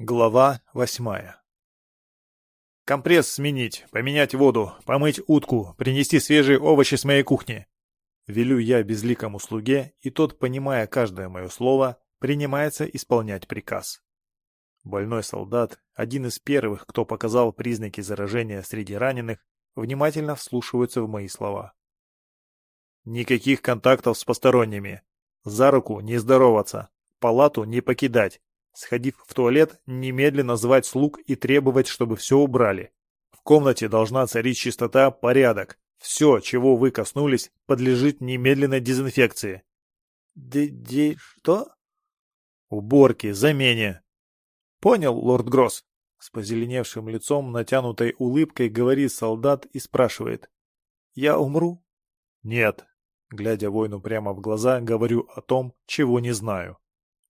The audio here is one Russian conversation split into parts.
Глава восьмая «Компресс сменить, поменять воду, помыть утку, принести свежие овощи с моей кухни!» Велю я безликому слуге, и тот, понимая каждое мое слово, принимается исполнять приказ. Больной солдат, один из первых, кто показал признаки заражения среди раненых, внимательно вслушивается в мои слова. «Никаких контактов с посторонними. За руку не здороваться, палату не покидать, Сходив в туалет, немедленно звать слуг и требовать, чтобы все убрали. В комнате должна царить чистота, порядок. Все, чего вы коснулись, подлежит немедленной дезинфекции. Д что? Уборки, замене. Понял, лорд Гросс? С позеленевшим лицом, натянутой улыбкой, говорит солдат и спрашивает. Я умру? Нет. Глядя воину прямо в глаза, говорю о том, чего не знаю.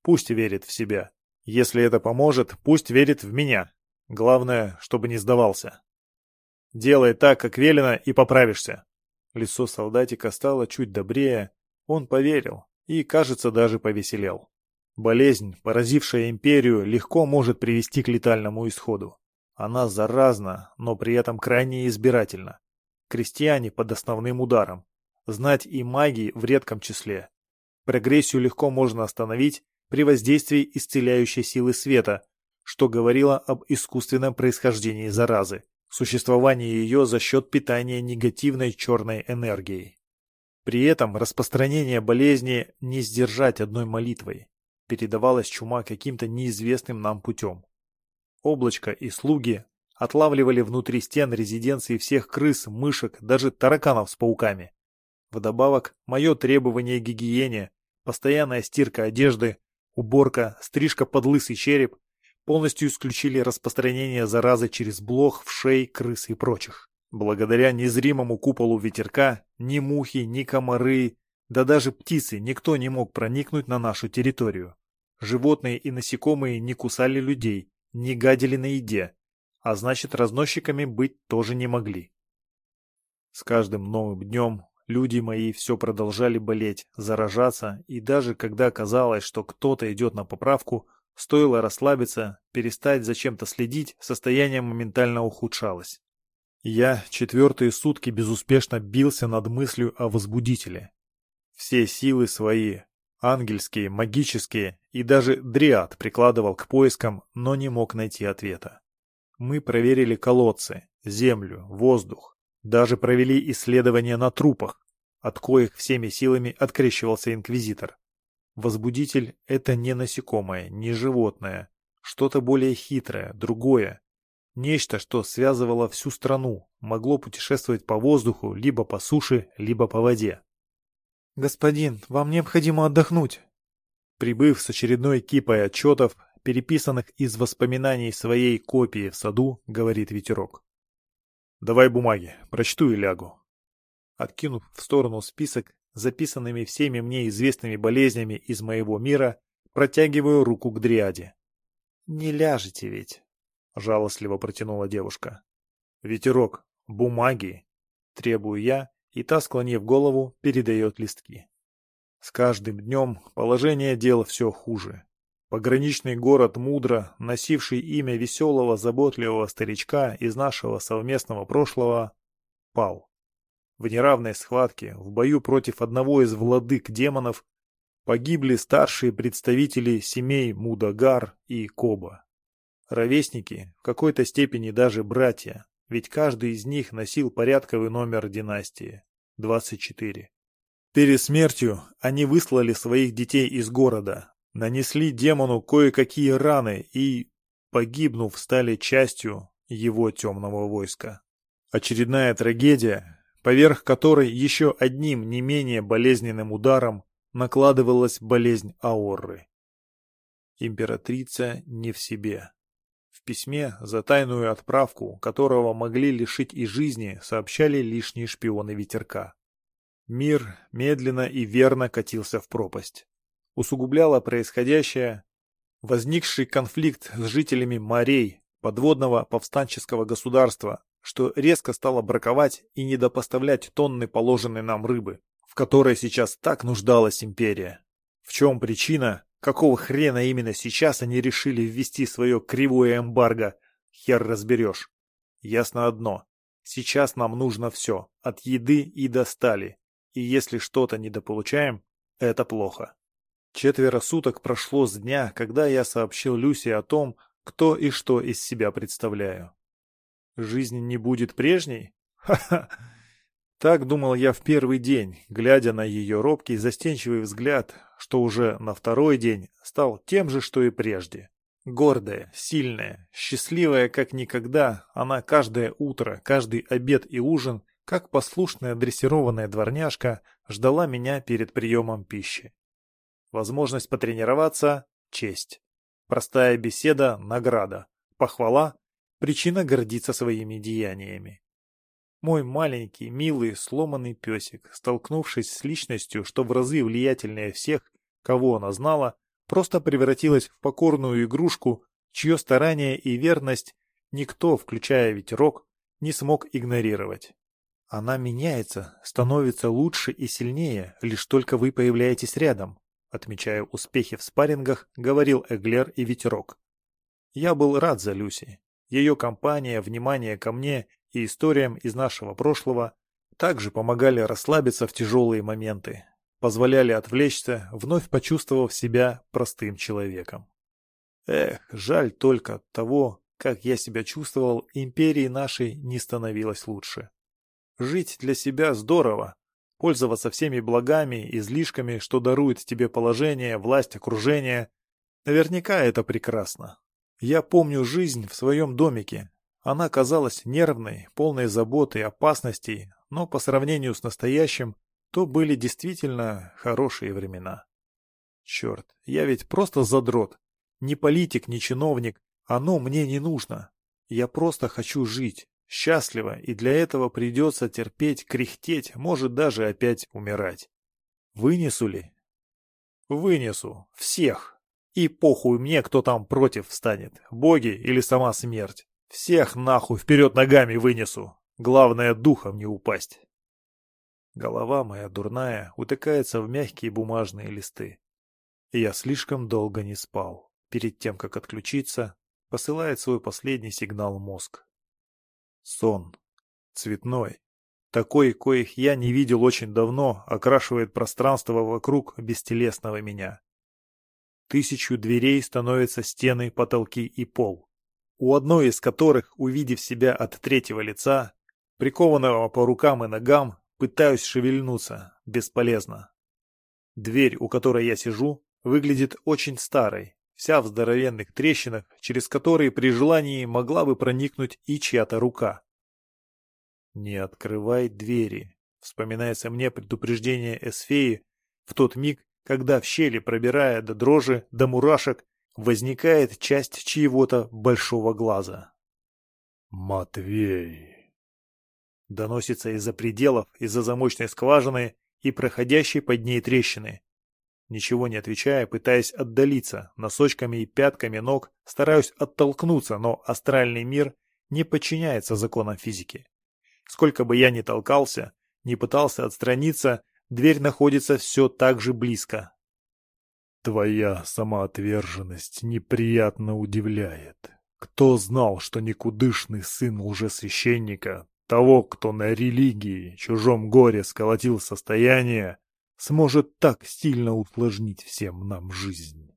Пусть верит в себя. Если это поможет, пусть верит в меня. Главное, чтобы не сдавался. Делай так, как велено, и поправишься. Лицо солдатика стало чуть добрее. Он поверил и, кажется, даже повеселел. Болезнь, поразившая империю, легко может привести к летальному исходу. Она заразна, но при этом крайне избирательна. Крестьяне под основным ударом. Знать и маги в редком числе. Прогрессию легко можно остановить, при воздействии исцеляющей силы света, что говорило об искусственном происхождении заразы, существовании ее за счет питания негативной черной энергией. При этом распространение болезни не сдержать одной молитвой. Передавалась чума каким-то неизвестным нам путем. Облачко и слуги отлавливали внутри стен резиденции всех крыс, мышек, даже тараканов с пауками. Вдобавок, мое требование к гигиене, постоянная стирка одежды, Уборка, стрижка под лысый череп полностью исключили распространение заразы через блох, вшей, крыс и прочих. Благодаря незримому куполу ветерка ни мухи, ни комары, да даже птицы никто не мог проникнуть на нашу территорию. Животные и насекомые не кусали людей, не гадили на еде, а значит разносчиками быть тоже не могли. С каждым новым днем Люди мои все продолжали болеть, заражаться, и даже когда казалось, что кто-то идет на поправку, стоило расслабиться, перестать зачем-то следить, состояние моментально ухудшалось. Я четвертые сутки безуспешно бился над мыслью о возбудителе. Все силы свои, ангельские, магические, и даже дриад прикладывал к поискам, но не мог найти ответа. Мы проверили колодцы, землю, воздух, даже провели исследования на трупах, от коих всеми силами открещивался инквизитор. Возбудитель — это не насекомое, не животное, что-то более хитрое, другое. Нечто, что связывало всю страну, могло путешествовать по воздуху, либо по суше, либо по воде. «Господин, вам необходимо отдохнуть». Прибыв с очередной кипой отчетов, переписанных из воспоминаний своей копии в саду, говорит ветерок. «Давай бумаги, прочту и лягу». Откинув в сторону список записанными всеми мне известными болезнями из моего мира, протягиваю руку к дриаде. «Не ляжете ведь?» — жалостливо протянула девушка. «Ветерок, бумаги!» — требую я, и та, склонив голову, передает листки. С каждым днем положение дел все хуже. Пограничный город Мудро, носивший имя веселого, заботливого старичка из нашего совместного прошлого, пал. В неравной схватке, в бою против одного из владык демонов, погибли старшие представители семей Мудагар и Коба. Ровесники, в какой-то степени даже братья, ведь каждый из них носил порядковый номер династии – 24. Перед смертью они выслали своих детей из города, нанесли демону кое-какие раны и, погибнув, стали частью его темного войска. Очередная трагедия, поверх которой еще одним не менее болезненным ударом накладывалась болезнь Аорры. Императрица не в себе. В письме за тайную отправку, которого могли лишить и жизни, сообщали лишние шпионы ветерка. Мир медленно и верно катился в пропасть усугубляло происходящее возникший конфликт с жителями морей подводного повстанческого государства, что резко стало браковать и недопоставлять тонны положенной нам рыбы, в которой сейчас так нуждалась империя. В чем причина, Какого хрена именно сейчас они решили ввести свое кривое эмбарго? Хер разберешь. Ясно одно. Сейчас нам нужно все, от еды и до стали. И если что-то недополучаем, это плохо. Четверо суток прошло с дня, когда я сообщил Люсе о том, кто и что из себя представляю. Жизнь не будет прежней? Ха-ха! Так думал я в первый день, глядя на ее робкий, застенчивый взгляд, что уже на второй день стал тем же, что и прежде. Гордая, сильная, счастливая, как никогда, она каждое утро, каждый обед и ужин, как послушная дрессированная дворняжка, ждала меня перед приемом пищи. Возможность потренироваться – честь. Простая беседа – награда. Похвала – причина гордиться своими деяниями. Мой маленький, милый, сломанный песик, столкнувшись с личностью, что в разы влиятельнее всех, кого она знала, просто превратилась в покорную игрушку, чье старание и верность никто, включая ветерок, не смог игнорировать. Она меняется, становится лучше и сильнее, лишь только вы появляетесь рядом, отмечая успехи в спаррингах, говорил Эглер и ветерок. Я был рад за Люси. Ее компания, внимание ко мне и историям из нашего прошлого также помогали расслабиться в тяжелые моменты, позволяли отвлечься, вновь почувствовав себя простым человеком. Эх, жаль только того, как я себя чувствовал, империи нашей не становилось лучше. Жить для себя здорово, пользоваться всеми благами, излишками, что дарует тебе положение, власть, окружение. Наверняка это прекрасно. Я помню жизнь в своем домике, она казалась нервной, полной заботы опасностей, но по сравнению с настоящим, то были действительно хорошие времена. Черт, я ведь просто задрот. Ни политик, ни чиновник. Оно мне не нужно. Я просто хочу жить, счастливо, и для этого придется терпеть, кряхтеть, может даже опять умирать. Вынесу ли? Вынесу. Всех. И похуй мне, кто там против встанет, боги или сама смерть. Всех нахуй вперед ногами вынесу. Главное, духом не упасть. Голова моя дурная утыкается в мягкие бумажные листы. Я слишком долго не спал. Перед тем, как отключиться, посылает свой последний сигнал мозг. Сон. Цветной. Такой, коих я не видел очень давно, окрашивает пространство вокруг бестелесного меня. Тысячу дверей становятся стены, потолки и пол у одной из которых, увидев себя от третьего лица, прикованного по рукам и ногам, пытаюсь шевельнуться, бесполезно. Дверь, у которой я сижу, выглядит очень старой, вся в здоровенных трещинах, через которые при желании могла бы проникнуть и чья-то рука. «Не открывай двери», — вспоминается мне предупреждение Эсфеи в тот миг, когда в щели, пробирая до дрожи, до мурашек, возникает часть чьего-то большого глаза. «Матвей!» Доносится из-за пределов, из-за замочной скважины и проходящей под ней трещины. Ничего не отвечая, пытаясь отдалиться, носочками и пятками ног, стараюсь оттолкнуться, но астральный мир не подчиняется законам физики. Сколько бы я ни толкался, ни пытался отстраниться, дверь находится все так же близко, Твоя самоотверженность неприятно удивляет. Кто знал, что никудышный сын лжесвященника, того, кто на религии, чужом горе сколотил состояние, сможет так сильно усложнить всем нам жизнь?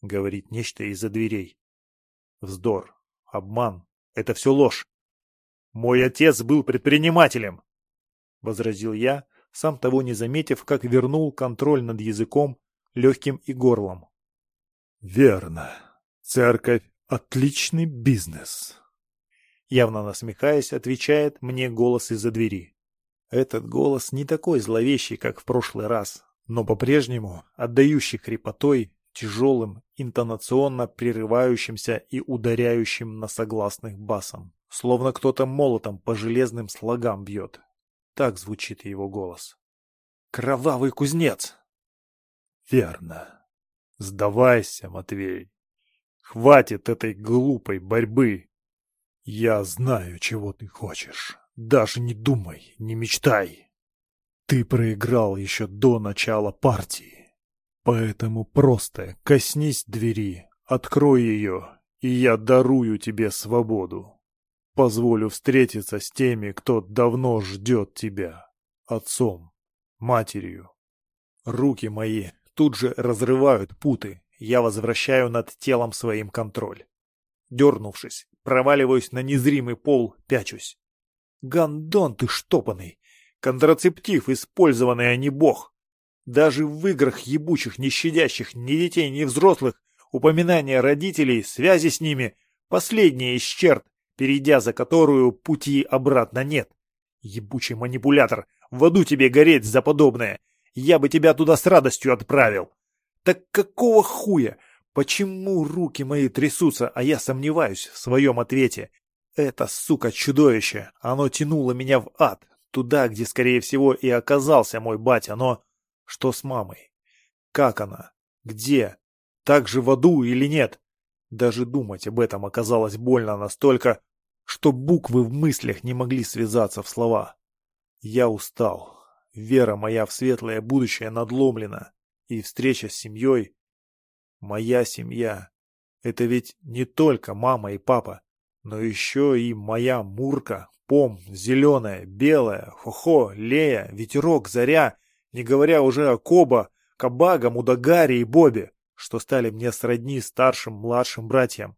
Говорит нечто из-за дверей. Вздор, обман, это все ложь. Мой отец был предпринимателем, — возразил я, сам того не заметив, как вернул контроль над языком легким и горлом. «Верно. Церковь — отличный бизнес». Явно насмехаясь, отвечает мне голос из-за двери. Этот голос не такой зловещий, как в прошлый раз, но по-прежнему отдающий хрипотой, тяжелым, интонационно прерывающимся и ударяющим на согласных басом, словно кто-то молотом по железным слогам бьет. Так звучит его голос. «Кровавый кузнец!» Верно. Сдавайся, Матвей. Хватит этой глупой борьбы. Я знаю, чего ты хочешь. Даже не думай, не мечтай. Ты проиграл еще до начала партии. Поэтому просто коснись двери, открой ее, и я дарую тебе свободу. Позволю встретиться с теми, кто давно ждет тебя. Отцом, матерью. Руки мои тут же разрывают путы. Я возвращаю над телом своим контроль. Дернувшись, проваливаюсь на незримый пол, пячусь. Гандон ты штопанный! Контрацептив, использованный, а не бог. Даже в играх ебучих, не щадящих ни детей, ни взрослых, упоминания родителей, связи с ними — последняя из черт, перейдя за которую пути обратно нет. Ебучий манипулятор, в аду тебе гореть за подобное. Я бы тебя туда с радостью отправил. Так какого хуя? Почему руки мои трясутся, а я сомневаюсь в своем ответе? Это, сука, чудовище. Оно тянуло меня в ад. Туда, где, скорее всего, и оказался мой батя. Но что с мамой? Как она? Где? Так же в аду или нет? Даже думать об этом оказалось больно настолько, что буквы в мыслях не могли связаться в слова. Я устал. Вера моя в светлое будущее надломлена. И встреча с семьей... Моя семья. Это ведь не только мама и папа, но еще и моя Мурка, Пом, Зеленая, Белая, Хохо, Лея, Ветерок, Заря, не говоря уже о Коба, Кабага, Мудагаре и Бобе, что стали мне сродни старшим, младшим братьям.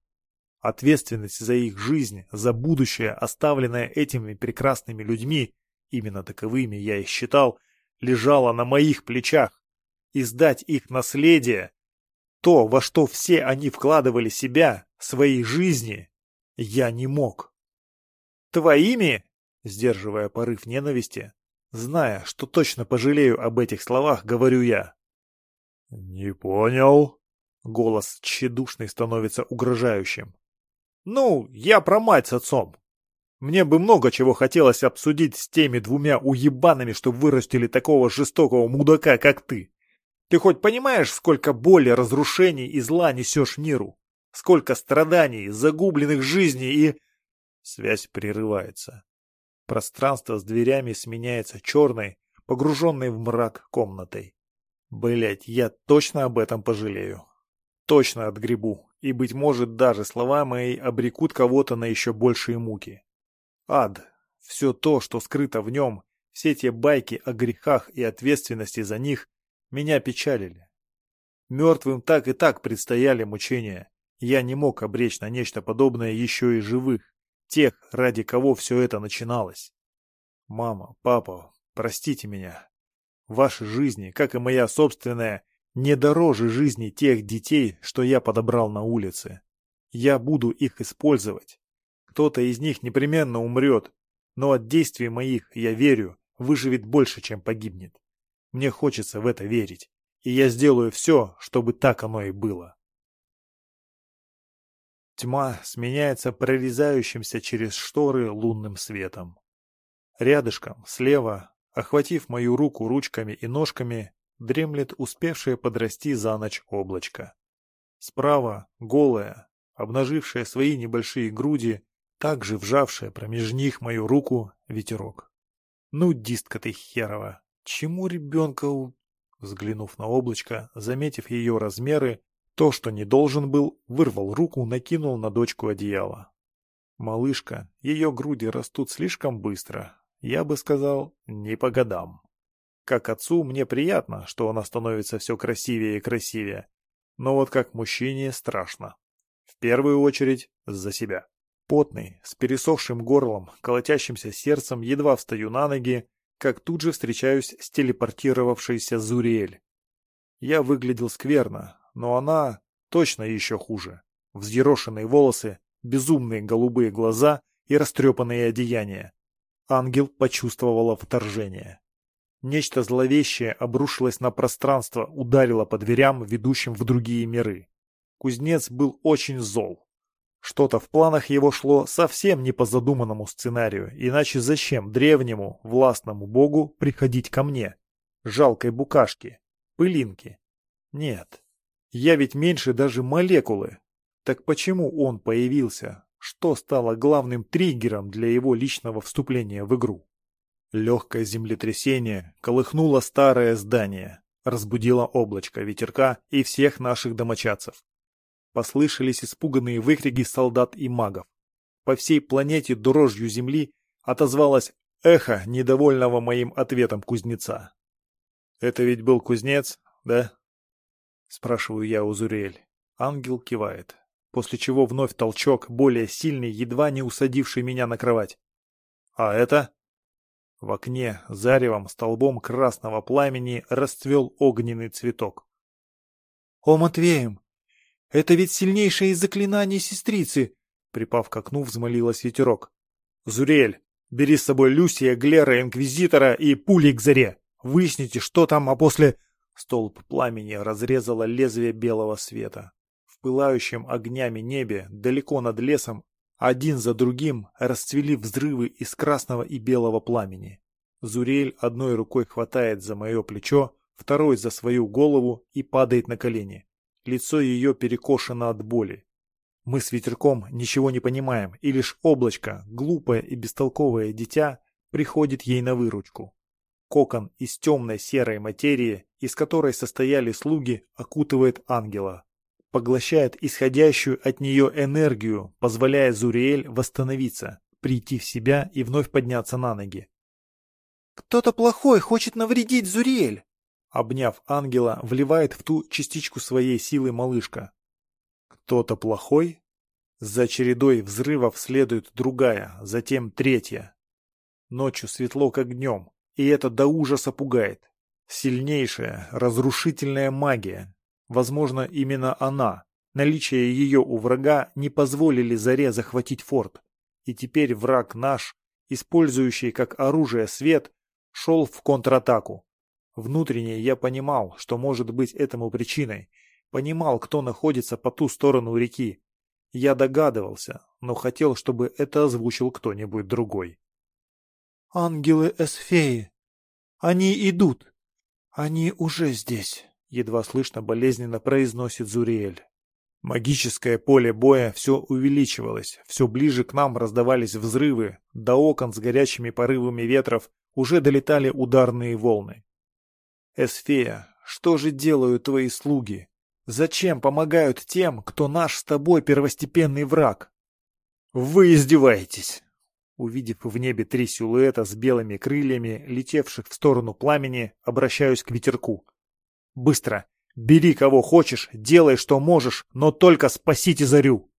Ответственность за их жизнь, за будущее, оставленное этими прекрасными людьми, именно таковыми я их считал, лежала на моих плечах. И сдать их наследие, то, во что все они вкладывали себя, свои жизни, я не мог. «Твоими?» — сдерживая порыв ненависти, зная, что точно пожалею об этих словах, говорю я. «Не понял». Голос тщедушный становится угрожающим. «Ну, я про мать с отцом. Мне бы много чего хотелось обсудить с теми двумя уебанами, что вырастили такого жестокого мудака, как ты. Ты хоть понимаешь, сколько боли, разрушений и зла несешь миру? Сколько страданий, загубленных жизней и...» Связь прерывается. Пространство с дверями сменяется черной, погруженной в мрак комнатой. Блять, я точно об этом пожалею. Точно отгребу, и, быть может, даже слова мои обрекут кого-то на еще большие муки. Ад, все то, что скрыто в нем, все те байки о грехах и ответственности за них, меня печалили. Мертвым так и так предстояли мучения. Я не мог обречь на нечто подобное еще и живых, тех, ради кого все это начиналось. Мама, папа, простите меня. Ваши жизни, как и моя собственная, не дороже жизни тех детей, что я подобрал на улице. Я буду их использовать. Кто-то из них непременно умрет, но от действий моих, я верю, выживет больше, чем погибнет. Мне хочется в это верить, и я сделаю все, чтобы так оно и было. Тьма сменяется прорезающимся через шторы лунным светом. Рядышком, слева, охватив мою руку ручками и ножками, дремлет успевшее подрасти за ночь облачко. Справа, голая, обнажившая свои небольшие груди, также вжавшая промеж них мою руку, ветерок. Ну, дистка ты херова, чему ребенка у... Взглянув на облачко, заметив ее размеры, то, что не должен был, вырвал руку, накинул на дочку одеяло. Малышка, ее груди растут слишком быстро, я бы сказал, не по годам. Как отцу мне приятно, что она становится все красивее и красивее. Но вот как мужчине страшно. В первую очередь за себя. Потный, с пересохшим горлом, колотящимся сердцем, едва встаю на ноги, как тут же встречаюсь с телепортировавшейся Зуриэль. Я выглядел скверно, но она точно еще хуже. Взъерошенные волосы, безумные голубые глаза и растрепанные одеяния. Ангел почувствовала вторжение. Нечто зловещее обрушилось на пространство, ударило по дверям, ведущим в другие миры. Кузнец был очень зол. Что-то в планах его шло совсем не по задуманному сценарию, иначе зачем древнему, властному богу приходить ко мне? Жалкой букашке, пылинке. Нет, я ведь меньше даже молекулы. Так почему он появился? Что стало главным триггером для его личного вступления в игру? Легкое землетрясение колыхнуло старое здание. разбудило облачко ветерка и всех наших домочадцев. Послышались испуганные выкрики солдат и магов. По всей планете дрожью земли отозвалось эхо недовольного моим ответом кузнеца. «Это ведь был кузнец, да?» Спрашиваю я у Зурель. Ангел кивает, после чего вновь толчок, более сильный, едва не усадивший меня на кровать. «А это?» В окне заревом столбом красного пламени расцвел огненный цветок. «О, Матвеем! Это ведь сильнейшее из заклинаний сестрицы!» Припав к окну, взмолилась ветерок. «Зурель, бери с собой Люсия, Глера, Инквизитора и пули к заре! Выясните, что там, а после...» Столб пламени разрезало лезвие белого света. В пылающем огнями небе, далеко над лесом, один за другим расцвели взрывы из красного и белого пламени. Зурель одной рукой хватает за мое плечо, второй за свою голову и падает на колени. Лицо ее перекошено от боли. Мы с ветерком ничего не понимаем, и лишь облачко, глупое и бестолковое дитя, приходит ей на выручку. Кокон из темной серой материи, из которой состояли слуги, окутывает ангела. Поглощает исходящую от нее энергию, позволяя Зуриэль восстановиться, прийти в себя и вновь подняться на ноги. «Кто-то плохой хочет навредить Зуриэль!» Обняв ангела, вливает в ту частичку своей силы малышка. Кто-то плохой? За чередой взрывов следует другая, затем третья. Ночью светло, как днем, и это до ужаса пугает. Сильнейшая, разрушительная магия. Возможно, именно она, наличие ее у врага, не позволили Заре захватить форт. И теперь враг наш, использующий как оружие свет, шел в контратаку. Внутренне я понимал, что может быть этому причиной. Понимал, кто находится по ту сторону реки. Я догадывался, но хотел, чтобы это озвучил кто-нибудь другой. «Ангелы Эсфеи! Они идут! Они уже здесь!» Едва слышно болезненно произносит Зуриэль. Магическое поле боя все увеличивалось, все ближе к нам раздавались взрывы, до окон с горячими порывами ветров уже долетали ударные волны. «Эсфея, что же делают твои слуги? Зачем помогают тем, кто наш с тобой первостепенный враг?» «Вы издеваетесь!» Увидев в небе три силуэта с белыми крыльями, летевших в сторону пламени, обращаюсь к ветерку. «Быстро! Бери кого хочешь, делай что можешь, но только спасите Зарю!»